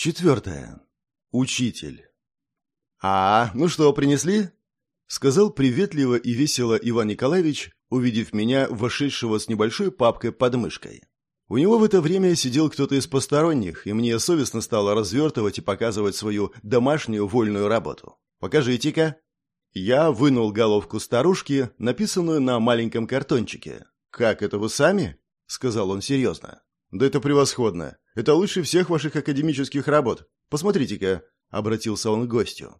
Четвертое. Учитель. «А, ну что, принесли?» — сказал приветливо и весело Иван Николаевич, увидев меня, вошедшего с небольшой папкой под мышкой. У него в это время сидел кто-то из посторонних, и мне совестно стало развертывать и показывать свою домашнюю вольную работу. «Покажите-ка». Я вынул головку старушки, написанную на маленьком картончике. «Как это вы сами?» — сказал он серьезно. «Да это превосходно. Это лучше всех ваших академических работ. Посмотрите-ка», — обратился он к гостю.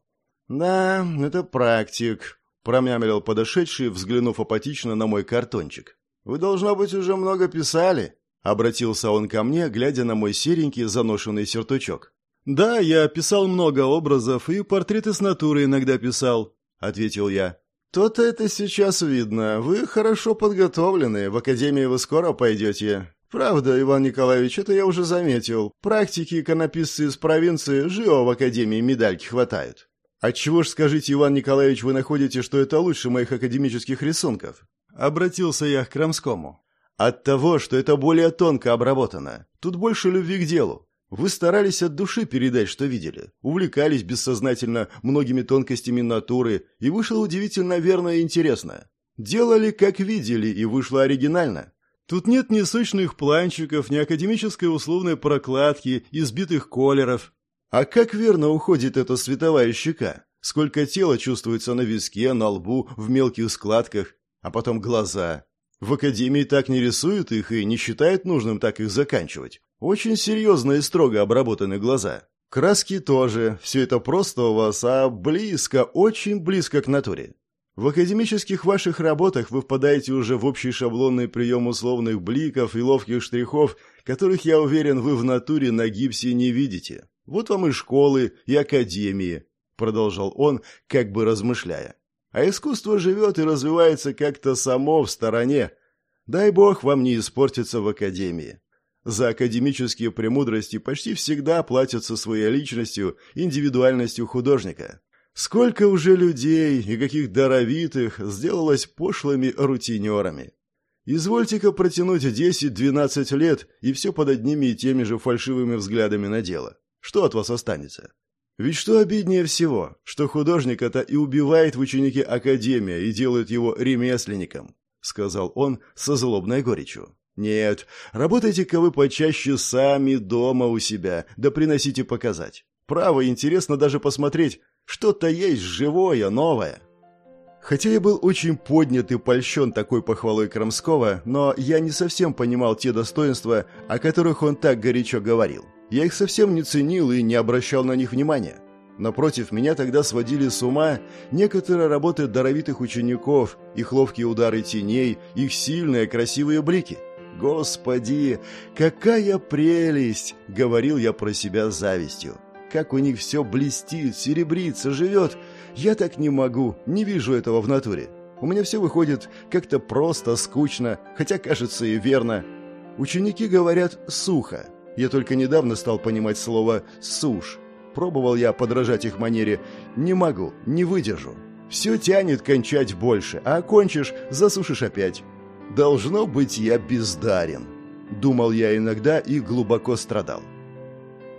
«Да, это практик», — промямлил подошедший, взглянув апатично на мой картончик. «Вы, должно быть, уже много писали», — обратился он ко мне, глядя на мой серенький заношенный сюртучок. «Да, я писал много образов и портреты с натуры иногда писал», — ответил я. «То-то это сейчас видно. Вы хорошо подготовлены. В академии вы скоро пойдете. «Правда, Иван Николаевич, это я уже заметил. Практики иконописцы из провинции живо в Академии медальки хватают». «Отчего ж, скажите, Иван Николаевич, вы находите, что это лучше моих академических рисунков?» Обратился я к Крамскому. «От того, что это более тонко обработано. Тут больше любви к делу. Вы старались от души передать, что видели, увлекались бессознательно многими тонкостями натуры, и вышло удивительно верно и интересно. Делали, как видели, и вышло оригинально. Тут нет ни сочных планчиков, ни академической условной прокладки, избитых колеров. А как верно уходит эта световая щека? Сколько тела чувствуется на виске, на лбу, в мелких складках, а потом глаза. В академии так не рисуют их и не считают нужным так их заканчивать. Очень серьезно и строго обработаны глаза. Краски тоже. Все это просто у вас, а близко, очень близко к натуре. В академических ваших работах вы впадаете уже в общий шаблонный прием условных бликов и ловких штрихов, которых, я уверен, вы в натуре на гипсе не видите. Вот вам и школы, и академии, продолжал он, как бы размышляя. А искусство живет и развивается как-то само в стороне. Дай бог вам не испортиться в академии. За академические премудрости почти всегда платятся своей личностью, индивидуальностью художника. Сколько уже людей и каких даровитых сделалось пошлыми рутинерами. Извольте-ка протянуть 10-12 лет, и все под одними и теми же фальшивыми взглядами на дело. Что от вас останется? Ведь что обиднее всего, что художник это и убивает в ученике Академия и делает его ремесленником, сказал он со злобной горечью. Нет, работайте-ка вы почаще сами дома у себя, да приносите показать. Право, интересно даже посмотреть, что-то есть живое, новое. Хотя я был очень поднят и польщен такой похвалой Крамского, но я не совсем понимал те достоинства, о которых он так горячо говорил. Я их совсем не ценил и не обращал на них внимания. Напротив, меня тогда сводили с ума некоторые работы даровитых учеников, их ловкие удары теней, их сильные красивые блики. «Господи, какая прелесть!» — говорил я про себя завистью. Как у них все блестит, серебрится, живет. Я так не могу, не вижу этого в натуре. У меня все выходит как-то просто, скучно, хотя кажется и верно. Ученики говорят «сухо». Я только недавно стал понимать слово «сушь». Пробовал я подражать их манере. Не могу, не выдержу. Все тянет кончать больше, а окончишь, засушишь опять. Должно быть, я бездарен. Думал я иногда и глубоко страдал.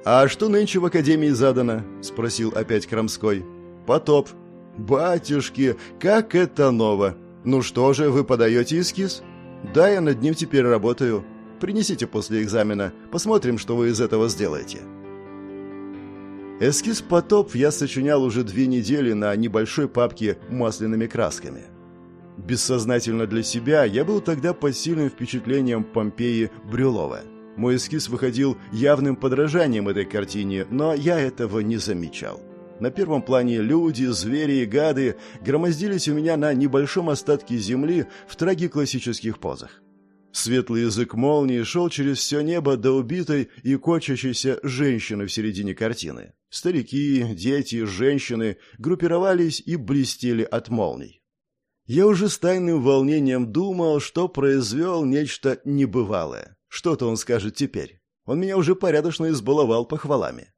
«А что нынче в академии задано?» – спросил опять Крамской. «Потоп». «Батюшки, как это ново! Ну что же, вы подаете эскиз?» «Да, я над ним теперь работаю. Принесите после экзамена, посмотрим, что вы из этого сделаете». Эскиз «Потоп» я сочинял уже две недели на небольшой папке масляными красками. Бессознательно для себя я был тогда под сильным впечатлением Помпеи Брюлова – мой эскиз выходил явным подражанием этой картине, но я этого не замечал. На первом плане люди, звери и гады громоздились у меня на небольшом остатке земли в трагиклассических позах. Светлый язык молнии шел через все небо до убитой и кочащейся женщины в середине картины. Старики, дети, женщины группировались и блестели от молний. Я уже с тайным волнением думал, что произвел нечто небывалое. Что-то он скажет теперь. Он меня уже порядочно избаловал похвалами.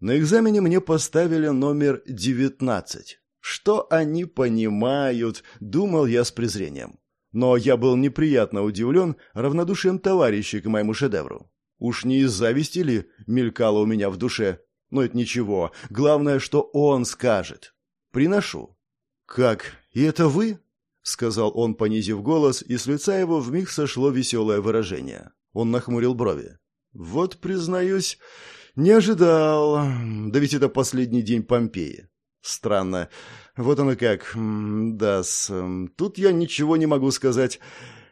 На экзамене мне поставили номер 19. Что они понимают, думал я с презрением. Но я был неприятно удивлен равнодушием товарищей к моему шедевру. Уж не из зависти ли мелькало у меня в душе? Но это ничего. Главное, что он скажет. Приношу. «Как? И это вы?» — сказал он, понизив голос, и с лица его вмиг сошло веселое выражение. Он нахмурил брови. «Вот, признаюсь, не ожидал. Да ведь это последний день Помпеи. Странно. Вот оно как. Да, с... тут я ничего не могу сказать.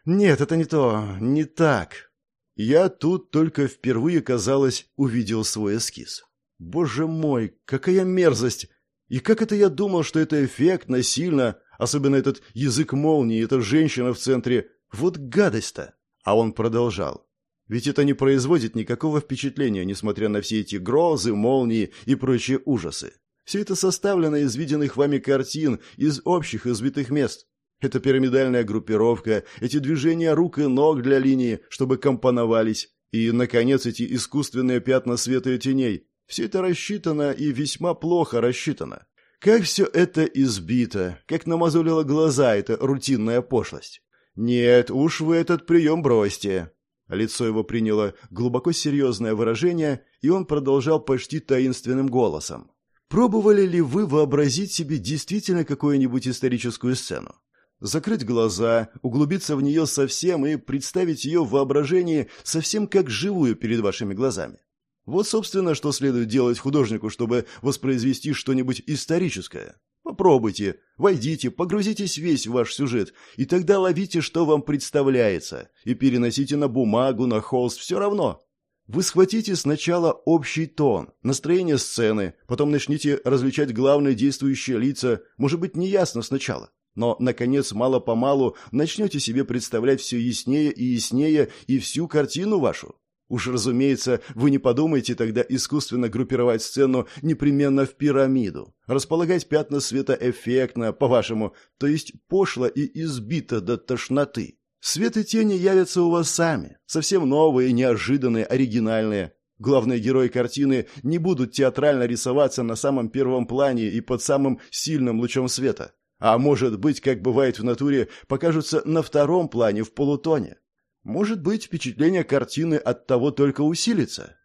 Нет, это не то, не так. Я тут только впервые, казалось, увидел свой эскиз. Боже мой, какая мерзость! И как это я думал, что это эффектно, сильно, особенно этот язык молнии, эта женщина в центре. Вот гадость-то! А он продолжал. Ведь это не производит никакого впечатления, несмотря на все эти грозы, молнии и прочие ужасы. Все это составлено из виденных вами картин, из общих избитых мест. Это пирамидальная группировка, эти движения рук и ног для линии, чтобы компоновались, и, наконец, эти искусственные пятна света и теней. Все это рассчитано и весьма плохо рассчитано. Как все это избито, как намазолило глаза эта рутинная пошлость. Нет, уж вы этот прием бросьте. Лицо его приняло глубоко серьезное выражение, и он продолжал почти таинственным голосом. Пробовали ли вы вообразить себе действительно какую-нибудь историческую сцену? закрыть глаза, углубиться в нее совсем и представить ее в воображении совсем как живую перед вашими глазами. Вот, собственно, что следует делать художнику, чтобы воспроизвести что-нибудь историческое. Попробуйте, войдите, погрузитесь весь в ваш сюжет, и тогда ловите, что вам представляется, и переносите на бумагу, на холст, все равно. Вы схватите сначала общий тон, настроение сцены, потом начните различать главные действующие лица, может быть, неясно сначала. Но, наконец, мало-помалу начнете себе представлять все яснее и яснее и всю картину вашу. Уж, разумеется, вы не подумайте тогда искусственно группировать сцену непременно в пирамиду, располагать пятна света эффектно, по-вашему, то есть пошло и избито до тошноты. Свет и тени явятся у вас сами, совсем новые, неожиданные, оригинальные. Главные герои картины не будут театрально рисоваться на самом первом плане и под самым сильным лучом света а может быть, как бывает в натуре, покажутся на втором плане в полутоне. Может быть, впечатление картины от того только усилится.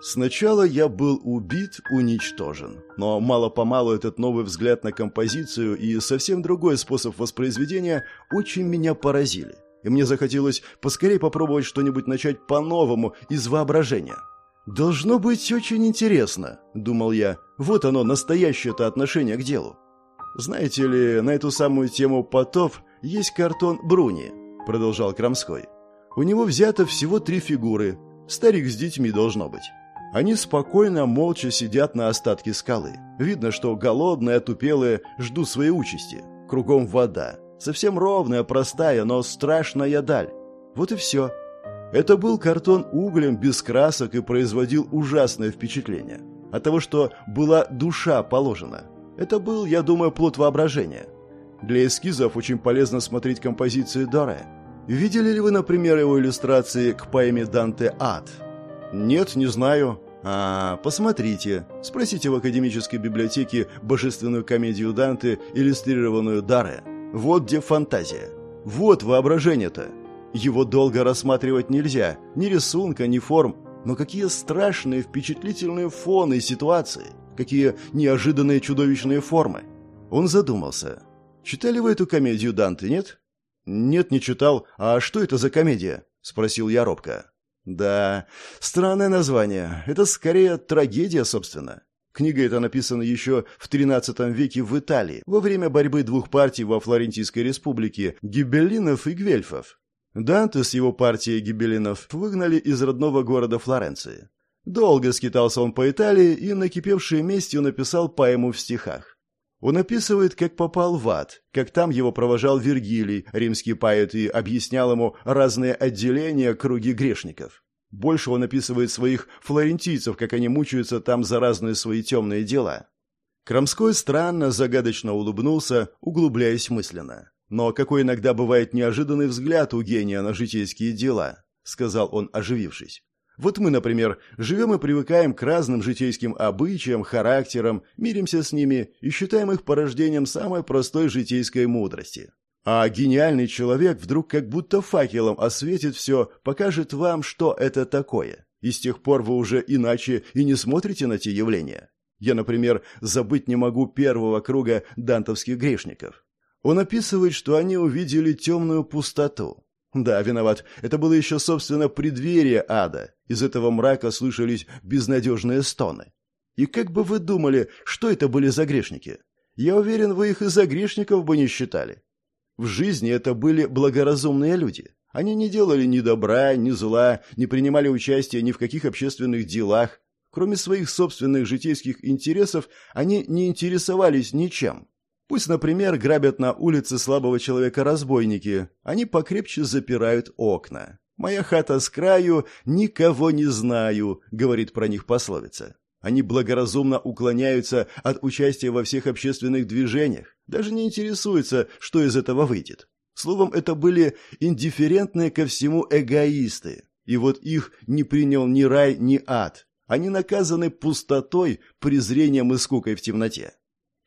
Сначала я был убит, уничтожен, но мало-помалу этот новый взгляд на композицию и совсем другой способ воспроизведения очень меня поразили, и мне захотелось поскорее попробовать что-нибудь начать по-новому, из воображения. «Должно быть очень интересно», — думал я, — «вот оно, настоящее-то отношение к делу». «Знаете ли, на эту самую тему потов есть картон Бруни», — продолжал Крамской. «У него взято всего три фигуры. Старик с детьми должно быть. Они спокойно, молча сидят на остатке скалы. Видно, что голодные, отупелые ждут своей участи. Кругом вода. Совсем ровная, простая, но страшная даль. Вот и все. Это был картон углем, без красок и производил ужасное впечатление. От того, что была душа положена. Это был, я думаю, плод воображения. Для эскизов очень полезно смотреть композиции Доре. Видели ли вы, например, его иллюстрации к поэме Данте «Ад»? Нет, не знаю. А, посмотрите. Спросите в академической библиотеке божественную комедию Данте, иллюстрированную Даре. Вот где фантазия. Вот воображение-то. Его долго рассматривать нельзя. Ни рисунка, ни форм. Но какие страшные, впечатлительные фоны и ситуации какие неожиданные чудовищные формы. Он задумался. Читали вы эту комедию Данте, нет? Нет, не читал. А что это за комедия? спросил я робко. Да, странное название. Это скорее трагедия, собственно. Книга эта написана еще в XIII веке в Италии, во время борьбы двух партий во Флорентийской республике – гибеллинов и гвельфов. Данте с его партией гибеллинов выгнали из родного города Флоренции. Долго скитался он по Италии и, накипевшей местью, написал поэму в стихах. Он описывает, как попал в ад, как там его провожал Вергилий, римский поэт, и объяснял ему разные отделения, круги грешников. Больше он описывает своих флорентийцев, как они мучаются там за разные свои темные дела. Крамской странно, загадочно улыбнулся, углубляясь мысленно. «Но какой иногда бывает неожиданный взгляд у гения на житейские дела», — сказал он, оживившись. Вот мы, например, живем и привыкаем к разным житейским обычаям, характерам, миримся с ними и считаем их порождением самой простой житейской мудрости. А гениальный человек вдруг как будто факелом осветит все, покажет вам, что это такое. И с тех пор вы уже иначе и не смотрите на те явления. Я, например, забыть не могу первого круга дантовских грешников. Он описывает, что они увидели темную пустоту. Да, виноват, это было еще, собственно, преддверие ада. Из этого мрака слышались безнадежные стоны. И как бы вы думали, что это были за грешники? Я уверен, вы их и за грешников бы не считали. В жизни это были благоразумные люди. Они не делали ни добра, ни зла, не принимали участия ни в каких общественных делах. Кроме своих собственных житейских интересов, они не интересовались ничем. Пусть, например, грабят на улице слабого человека разбойники, они покрепче запирают окна. «Моя хата с краю, никого не знаю», — говорит про них пословица. Они благоразумно уклоняются от участия во всех общественных движениях, даже не интересуются, что из этого выйдет. Словом, это были индифферентные ко всему эгоисты. И вот их не принял ни рай, ни ад. Они наказаны пустотой, презрением и скукой в темноте.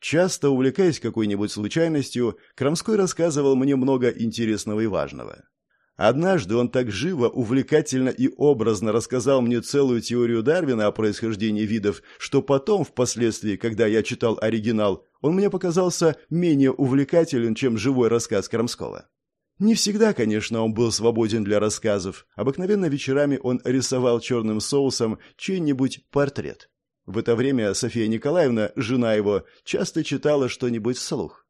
Часто увлекаясь какой-нибудь случайностью, Крамской рассказывал мне много интересного и важного. Однажды он так живо, увлекательно и образно рассказал мне целую теорию Дарвина о происхождении видов, что потом, впоследствии, когда я читал оригинал, он мне показался менее увлекателен, чем живой рассказ Крамского. Не всегда, конечно, он был свободен для рассказов. Обыкновенно вечерами он рисовал черным соусом чей-нибудь портрет. В это время София Николаевна, жена его, часто читала что-нибудь вслух.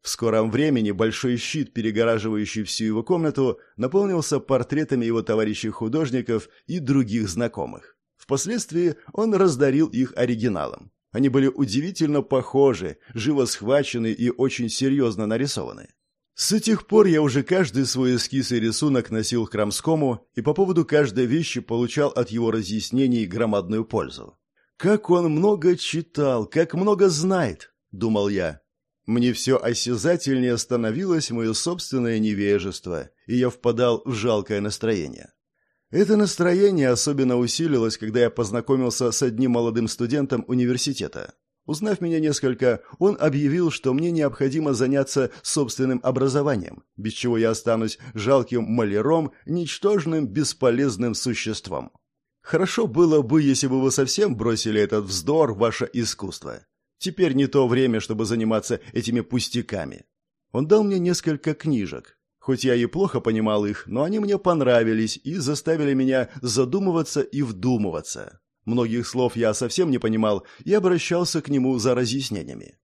В скором времени большой щит, перегораживающий всю его комнату, наполнился портретами его товарищей-художников и других знакомых. Впоследствии он раздарил их оригиналом. Они были удивительно похожи, живо схвачены и очень серьезно нарисованы. С этих пор я уже каждый свой эскиз и рисунок носил к Крамскому и по поводу каждой вещи получал от его разъяснений громадную пользу. «Как он много читал, как много знает!» — думал я. Мне все осязательнее становилось мое собственное невежество, и я впадал в жалкое настроение. Это настроение особенно усилилось, когда я познакомился с одним молодым студентом университета. Узнав меня несколько, он объявил, что мне необходимо заняться собственным образованием, без чего я останусь жалким маляром, ничтожным, бесполезным существом. Хорошо было бы, если бы вы совсем бросили этот вздор, ваше искусство. Теперь не то время, чтобы заниматься этими пустяками. Он дал мне несколько книжек. Хоть я и плохо понимал их, но они мне понравились и заставили меня задумываться и вдумываться. Многих слов я совсем не понимал и обращался к нему за разъяснениями.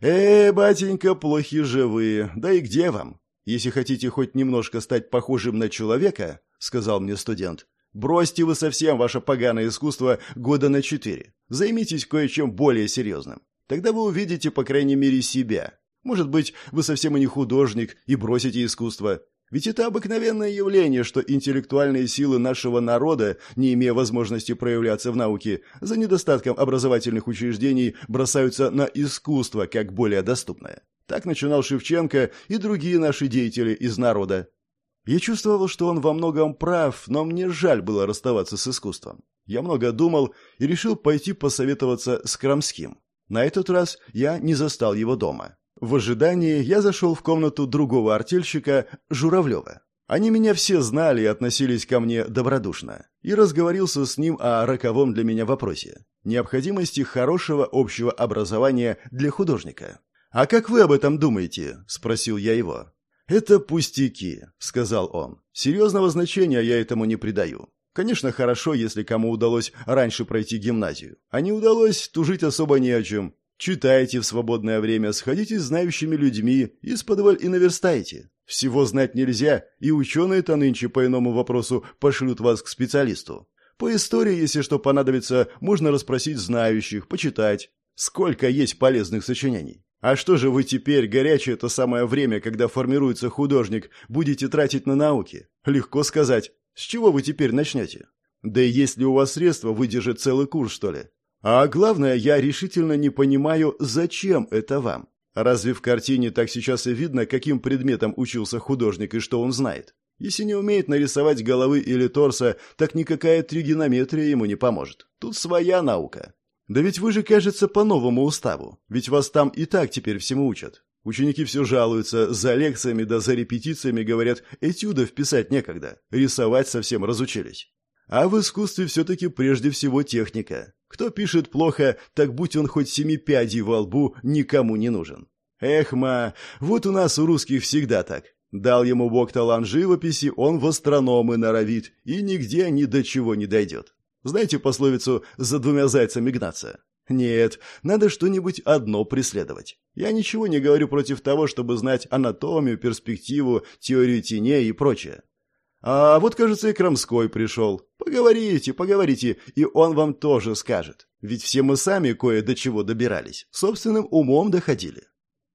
«Э, батенька, плохи же вы, да и где вам? Если хотите хоть немножко стать похожим на человека, — сказал мне студент, — бросьте вы совсем ваше поганое искусство года на четыре. Займитесь кое-чем более серьезным. Тогда вы увидите, по крайней мере, себя. Может быть, вы совсем и не художник и бросите искусство. Ведь это обыкновенное явление, что интеллектуальные силы нашего народа, не имея возможности проявляться в науке, за недостатком образовательных учреждений бросаются на искусство как более доступное. Так начинал Шевченко и другие наши деятели из народа. Я чувствовал, что он во многом прав, но мне жаль было расставаться с искусством. Я много думал и решил пойти посоветоваться с Крамским. На этот раз я не застал его дома. В ожидании я зашел в комнату другого артельщика, Журавлева. Они меня все знали и относились ко мне добродушно. И разговорился с ним о роковом для меня вопросе – необходимости хорошего общего образования для художника. «А как вы об этом думаете?» – спросил я его. «Это пустяки», – сказал он. «Серьезного значения я этому не придаю. Конечно, хорошо, если кому удалось раньше пройти гимназию. А не удалось, тужить особо не о чем. Читайте в свободное время, сходите с знающими людьми, из-под и наверстайте. Всего знать нельзя, и ученые-то нынче по иному вопросу пошлют вас к специалисту. По истории, если что понадобится, можно расспросить знающих, почитать. Сколько есть полезных сочинений. А что же вы теперь, горячее это самое время, когда формируется художник, будете тратить на науки? Легко сказать. С чего вы теперь начнете? Да и есть ли у вас средства выдержать целый курс, что ли? А главное, я решительно не понимаю, зачем это вам. Разве в картине так сейчас и видно, каким предметом учился художник и что он знает? Если не умеет нарисовать головы или торса, так никакая тригонометрия ему не поможет. Тут своя наука. Да ведь вы же, кажется, по новому уставу. Ведь вас там и так теперь всему учат. Ученики все жалуются, за лекциями да за репетициями, говорят, этюдов писать некогда, рисовать совсем разучились. А в искусстве все-таки прежде всего техника. Кто пишет плохо, так будь он хоть семи пядей во лбу, никому не нужен. Эх, ма, вот у нас у русских всегда так. Дал ему Бог талант живописи, он в астрономы норовит, и нигде ни до чего не дойдет. Знаете пословицу «за двумя зайцами гнаться»? Нет, надо что-нибудь одно преследовать. Я ничего не говорю против того, чтобы знать анатомию, перспективу, теорию теней и прочее. А вот, кажется, и Крамской пришел. Поговорите, поговорите, и он вам тоже скажет. Ведь все мы сами кое до чего добирались, собственным умом доходили.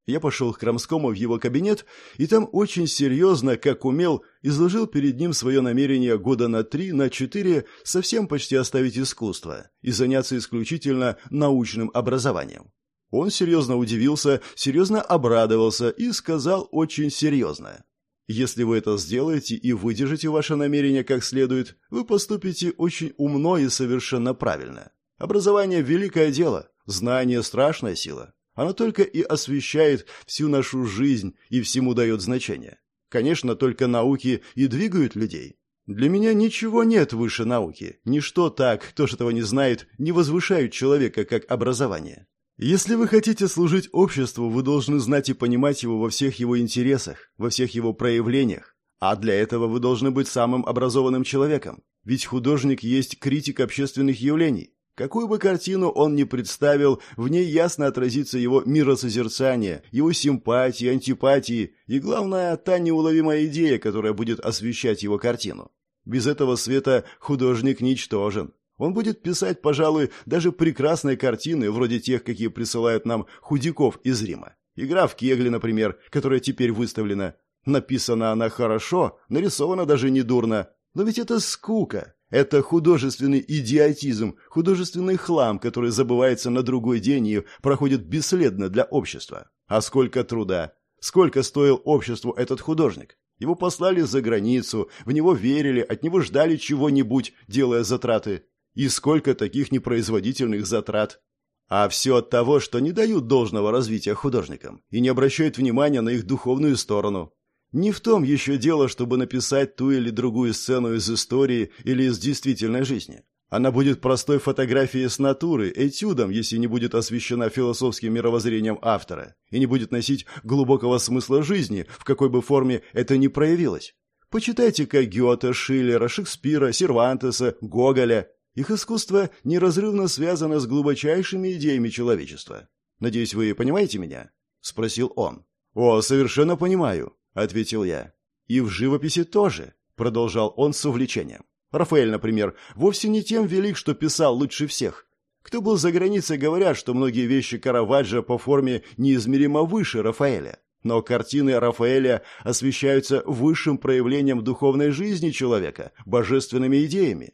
Я пошел к Крамскому в его кабинет, и там очень серьезно, как умел, изложил перед ним свое намерение года на три, на четыре совсем почти оставить искусство и заняться исключительно научным образованием. Он серьезно удивился, серьезно обрадовался и сказал очень серьезно. Если вы это сделаете и выдержите ваше намерение как следует, вы поступите очень умно и совершенно правильно. Образование – великое дело, знание – страшная сила. Оно только и освещает всю нашу жизнь и всему дает значение. Конечно, только науки и двигают людей. Для меня ничего нет выше науки. Ничто так, кто же этого не знает, не возвышают человека как образование. Если вы хотите служить обществу, вы должны знать и понимать его во всех его интересах, во всех его проявлениях. А для этого вы должны быть самым образованным человеком. Ведь художник есть критик общественных явлений. Какую бы картину он ни представил, в ней ясно отразится его миросозерцание, его симпатии, антипатии и, главное, та неуловимая идея, которая будет освещать его картину. Без этого света художник ничтожен. Он будет писать, пожалуй, даже прекрасные картины, вроде тех, какие присылают нам худяков из Рима. Игра в кегли, например, которая теперь выставлена. Написана она хорошо, нарисована даже недурно. Но ведь это скука. Это художественный идиотизм, художественный хлам, который забывается на другой день и проходит бесследно для общества. А сколько труда, сколько стоил обществу этот художник? Его послали за границу, в него верили, от него ждали чего-нибудь, делая затраты. И сколько таких непроизводительных затрат? А все от того, что не дают должного развития художникам и не обращают внимания на их духовную сторону. Не в том еще дело, чтобы написать ту или другую сцену из истории или из действительной жизни. Она будет простой фотографией с натуры, этюдом, если не будет освещена философским мировоззрением автора и не будет носить глубокого смысла жизни, в какой бы форме это ни проявилось. Почитайте как Гёте, Шиллера, Шекспира, Сервантеса, Гоголя. Их искусство неразрывно связано с глубочайшими идеями человечества. Надеюсь, вы понимаете меня?» – спросил он. «О, совершенно понимаю. — ответил я. «И в живописи тоже», — продолжал он с увлечением. «Рафаэль, например, вовсе не тем велик, что писал лучше всех. Кто был за границей, говорят, что многие вещи Караваджо по форме неизмеримо выше Рафаэля. Но картины Рафаэля освещаются высшим проявлением духовной жизни человека, божественными идеями.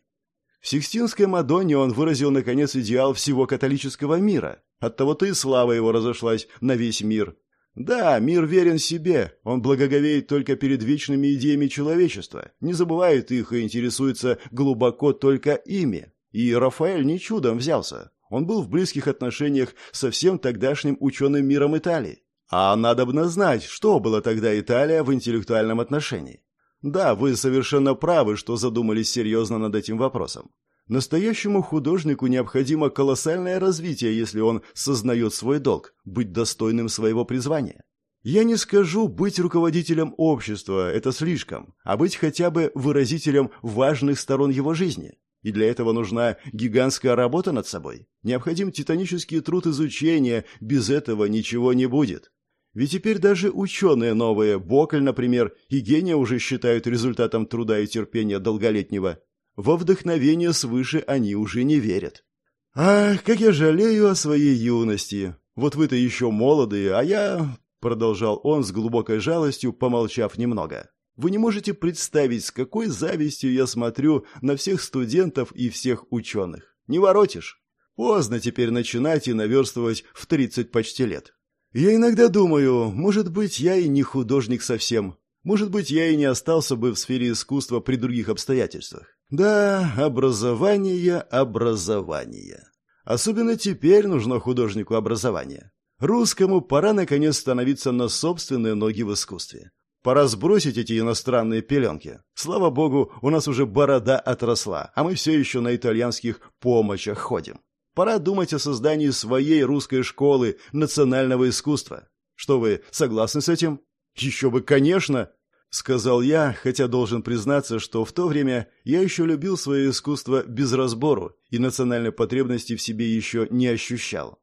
В Сикстинской Мадонне он выразил, наконец, идеал всего католического мира. Оттого-то и слава его разошлась на весь мир. Да, мир верен себе, он благоговеет только перед вечными идеями человечества, не забывает их и интересуется глубоко только ими. И Рафаэль не чудом взялся. Он был в близких отношениях со всем тогдашним ученым миром Италии. А надобно знать, что была тогда Италия в интеллектуальном отношении. Да, вы совершенно правы, что задумались серьезно над этим вопросом. Настоящему художнику необходимо колоссальное развитие, если он сознает свой долг, быть достойным своего призвания. Я не скажу быть руководителем общества, это слишком, а быть хотя бы выразителем важных сторон его жизни. И для этого нужна гигантская работа над собой. Необходим титанический труд изучения, без этого ничего не будет. Ведь теперь даже ученые новые, Бокль, например, и гения уже считают результатом труда и терпения долголетнего. Во вдохновение свыше они уже не верят. «Ах, как я жалею о своей юности! Вот вы-то еще молодые, а я...» Продолжал он с глубокой жалостью, помолчав немного. «Вы не можете представить, с какой завистью я смотрю на всех студентов и всех ученых. Не воротишь? Поздно теперь начинать и наверстывать в тридцать почти лет. Я иногда думаю, может быть, я и не художник совсем. Может быть, я и не остался бы в сфере искусства при других обстоятельствах. Да, образование, образование. Особенно теперь нужно художнику образование. Русскому пора наконец становиться на собственные ноги в искусстве. Пора сбросить эти иностранные пеленки. Слава богу, у нас уже борода отросла, а мы все еще на итальянских помощах ходим. Пора думать о создании своей русской школы национального искусства. Что вы, согласны с этим? Еще бы, конечно, сказал я, хотя должен признаться, что в то время я еще любил свое искусство без разбору и национальной потребности в себе еще не ощущал.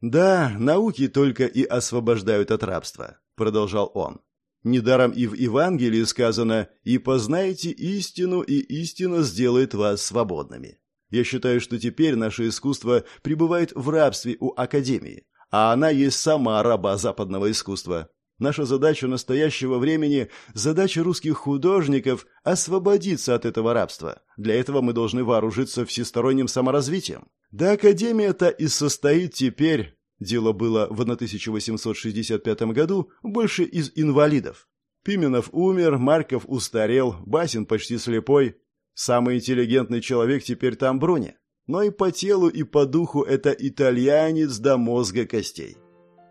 Да, науки только и освобождают от рабства, продолжал он. Недаром и в Евангелии сказано «И познайте истину, и истина сделает вас свободными». Я считаю, что теперь наше искусство пребывает в рабстве у Академии, а она есть сама раба западного искусства. Наша задача настоящего времени, задача русских художников – освободиться от этого рабства. Для этого мы должны вооружиться всесторонним саморазвитием. Да Академия-то и состоит теперь, дело было в 1865 году, больше из инвалидов. Пименов умер, Марков устарел, Басин почти слепой. Самый интеллигентный человек теперь там Бруни. Но и по телу, и по духу это итальянец до мозга костей.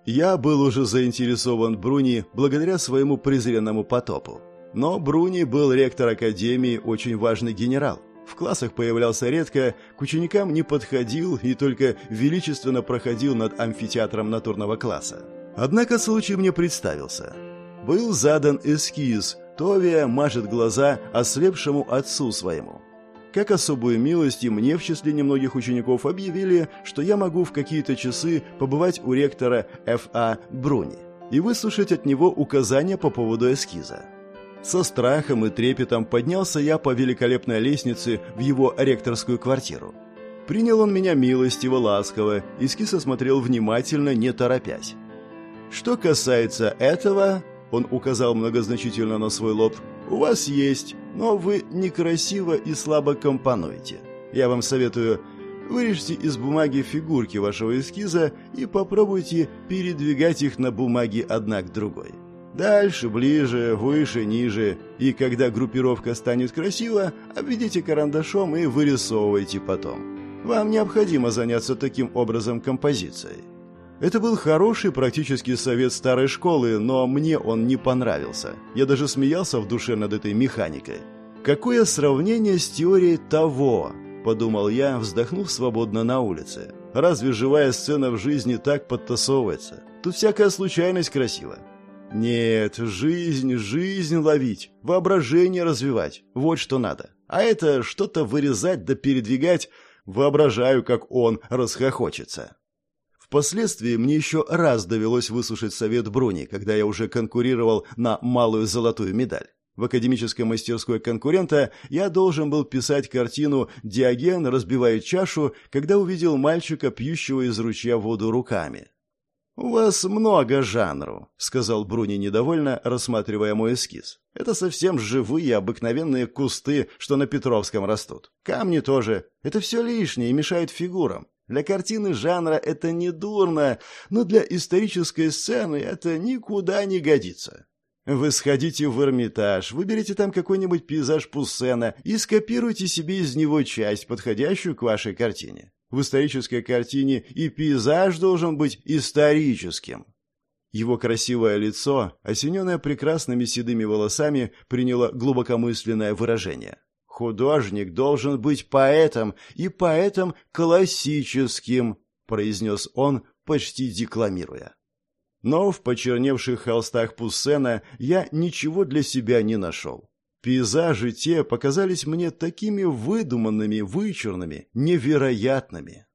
Я был уже заинтересован Бруни благодаря своему презренному потопу. Но Бруни был ректор академии, очень важный генерал. В классах появлялся редко, к ученикам не подходил и только величественно проходил над амфитеатром натурного класса. Однако случай мне представился. Был задан эскиз – Товия мажет глаза ослепшему отцу своему. Как особую милость и мне в числе немногих учеников объявили, что я могу в какие-то часы побывать у ректора Ф.А. Бруни и выслушать от него указания по поводу эскиза. Со страхом и трепетом поднялся я по великолепной лестнице в его ректорскую квартиру. Принял он меня милостиво, ласково, эскиз осмотрел внимательно, не торопясь. Что касается этого, он указал многозначительно на свой лоб. «У вас есть, но вы некрасиво и слабо компонуете. Я вам советую, вырежьте из бумаги фигурки вашего эскиза и попробуйте передвигать их на бумаге одна к другой. Дальше, ближе, выше, ниже. И когда группировка станет красива, обведите карандашом и вырисовывайте потом. Вам необходимо заняться таким образом композицией. Это был хороший практический совет старой школы, но мне он не понравился. Я даже смеялся в душе над этой механикой. Какое сравнение с теорией того, подумал я, вздохнув свободно на улице. Разве живая сцена в жизни так подтасовывается? Тут всякая случайность красива. Нет, жизнь, жизнь ловить, воображение развивать. Вот что надо. А это что-то вырезать да передвигать, воображаю, как он расхохочется. Впоследствии мне еще раз довелось выслушать совет Бруни, когда я уже конкурировал на малую золотую медаль. В академической мастерской конкурента я должен был писать картину «Диоген разбивает чашу», когда увидел мальчика, пьющего из ручья воду руками. «У вас много жанру», — сказал Бруни недовольно, рассматривая мой эскиз. «Это совсем живые, обыкновенные кусты, что на Петровском растут. Камни тоже. Это все лишнее и мешает фигурам. Для картины жанра это не дурно, но для исторической сцены это никуда не годится. Вы сходите в Эрмитаж, выберите там какой-нибудь пейзаж Пуссена и скопируйте себе из него часть, подходящую к вашей картине. В исторической картине и пейзаж должен быть историческим. Его красивое лицо, осененное прекрасными седыми волосами, приняло глубокомысленное выражение. «Художник должен быть поэтом, и поэтом классическим», — произнес он, почти декламируя. Но в почерневших холстах Пуссена я ничего для себя не нашел. Пейзажи те показались мне такими выдуманными, вычурными, невероятными.